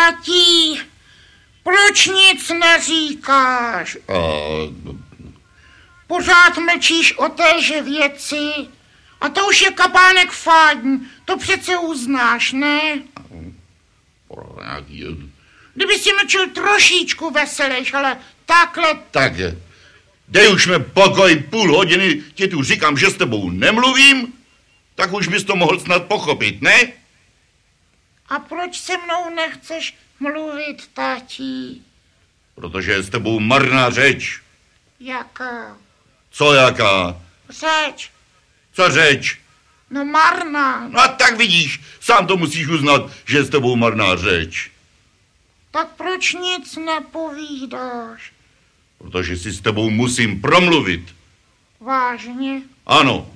Tati, proč nic neříkáš? A Pořád mlčíš o téže věci. A to už je kapánek fádní, to přece uznáš, ne? Kdyby si mlčil trošičku veselějš, ale takhle tak, dej už mi pokoj půl hodiny, ti tu říkám, že s tebou nemluvím, tak už bys to mohl snad pochopit, ne? A proč se mnou nechceš mluvit, tati? Protože je s tebou marná řeč. Jaká? Co jaká? Řeč? Co řeč? No marná. No a tak vidíš, sám to musíš uznat, že je s tebou marná řeč. Tak proč nic nepovídáš? Protože si s tebou musím promluvit. Vážně? Ano,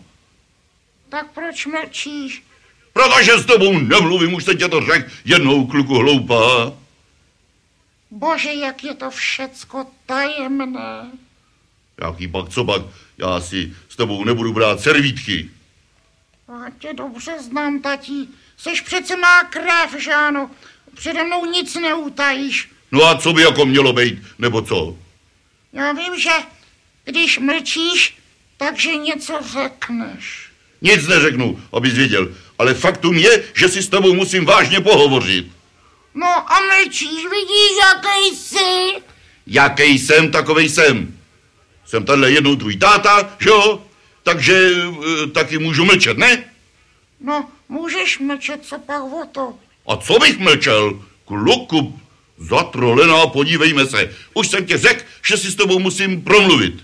Tak proč mlčíš? Protože s tebou nemluvím, už se tě to řekl jednou, kluku hloupá. Bože, jak je to všecko tajemné. Jaký pak, co pak, já si s tebou nebudu brát servítky. Já tě dobře znám, tati. Seš přece má krev, že ano? Přede mnou nic neutajíš. No a co by jako mělo být, nebo co? Já vím, že když mlčíš, takže něco řekneš. Nic neřeknu, abys věděl, ale faktum je, že si s tebou musím vážně pohovořit. No a mlčíš, vidíš, jaký jsi? Jaký jsem, takovej jsem. Jsem tenhle jednou tvůj táta, že jo? Takže e, taky můžu mlčet, ne? No, můžeš mlčet, co pak o to? A co bych mlčel? Kluku, zatrolená, podívejme se. Už jsem ti řekl, že si s tebou musím promluvit.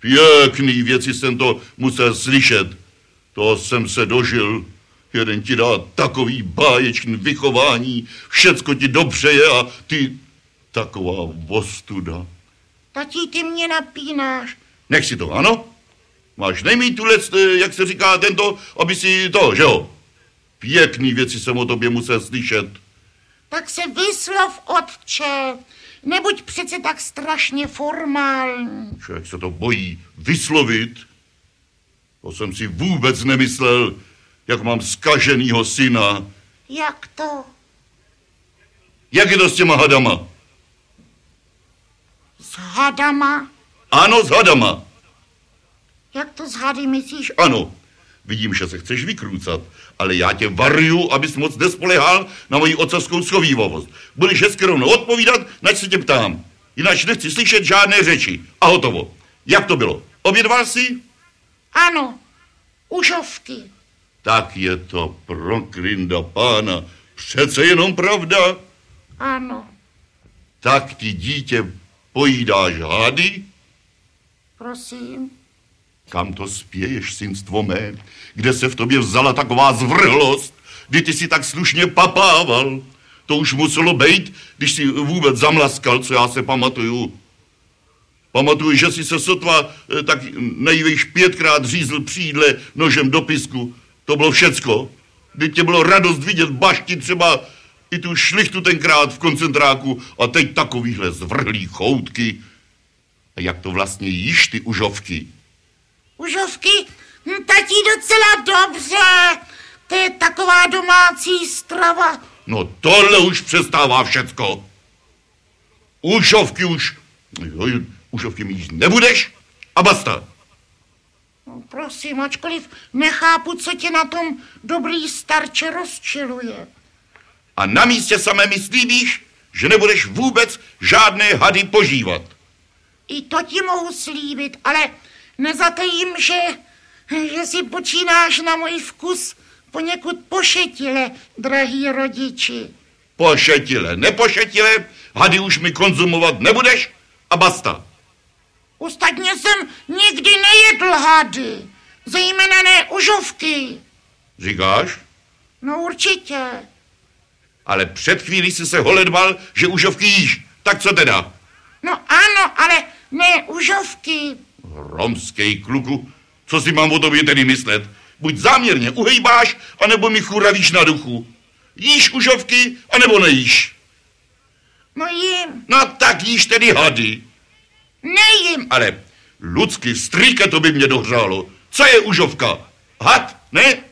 Pěkný věci jsem to musel slyšet. To jsem se dožil. Jeden ti dá takový báječný vychování, všecko ti dobřeje a ty taková vostuda. Tati, ty mě napínáš. Nech si to, ano? Máš nejmít tuhle, eh, jak se říká, tento, aby si to, že jo? Pěkný věci jsem o tobě musel slyšet. Tak se vyslov, otče. Nebuď přece tak strašně formální. Člověk se to bojí vyslovit. To jsem si vůbec nemyslel, jak mám skaženýho syna. Jak to? Jak je to s těma hadama? S hadama? Ano, s hadama. Jak to s hady myslíš? Ano. Vidím, že se chceš vykrůcat, ale já tě varuju, abys moc nespolehal na moji ocovskou schovývavost. Budeš hezky rovno odpovídat, nač se tě ptám. Jinak nechci slyšet žádné řeči. A hotovo. Jak to bylo? Obědval jsi? Ano, užovky. Tak je to proklinda pána. Přece jenom pravda. Ano, Tak ti dítě pojídáš hady? prosím. Kam to spěješ, synstvo mé? Kde se v tobě vzala taková zvrhlost, kdy ty si tak slušně papával? To už muselo být, když si vůbec zamlaskal, co já se pamatuju. Pamatuju, že si se sotva eh, tak nejvejš pětkrát řízl přídle nožem do pisku. To bylo všecko. Kdy tě bylo radost vidět bašti třeba i tu šlichtu tenkrát v koncentráku a teď takovýhle zvrhlý choutky. A jak to vlastně jíš ty užovky? Užovky? Hm, Tati docela dobře. To je taková domácí strava. No tohle už přestává všecko. Užovky už, užovky mi nebudeš a basta. No, prosím, ačkoliv nechápu, co tě na tom dobrý starče rozčiluje. A na místě samé mi slíbíš, že nebudeš vůbec žádné hady požívat. I to ti mohu slíbit, ale nezatajím, že, že si počínáš na můj vkus poněkud pošetile, drahý rodiči. Pošetile, nepošetile, hady už mi konzumovat nebudeš a basta. Ostatně jsem nikdy nejedl hady, zejména ne užovky. Říkáš? No určitě. Ale před chvílí jsi se holedbal, že užovky jíš. Tak co teda? No ano, ale ne užovky. Romský kluku, co si mám o tobě tedy myslet? Buď záměrně uhejbáš, anebo mi churavíš na duchu. Jíš užovky, anebo nejíš. No jim, No tak jíš tedy hady. Nejím. Ale ludsky strýke to by mě dohřálo. Co je užovka? Had, ne?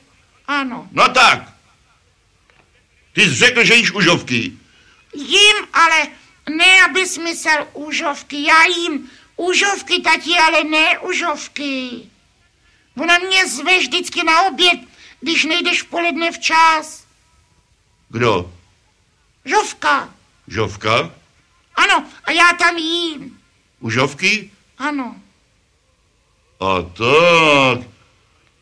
Ano, No tak. Ty jsi řekl, že jíš užovky. Jím, ale ne, abys myslel užovky. Já jím užovky, tati, ale ne užovky. Ona mě zve vždycky na oběd, když nejdeš v poledne včas. Kdo? Žovka. Žovka? Ano, a já tam jím. Užovky? Ano. A tak.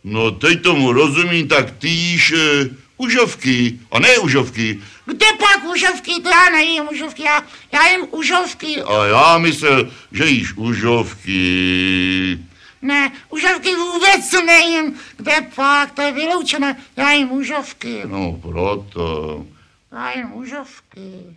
No teď tomu rozumím, tak ty jíš e, užovky, a ne užovky. Kde pak užovky? To já nejím užovky, já, já jím užovky. A já myslel, že jíš užovky. Ne, užovky vůbec nejím. Kde pak? To je vyloučené. Já jím užovky. No proto. Já jím užovky.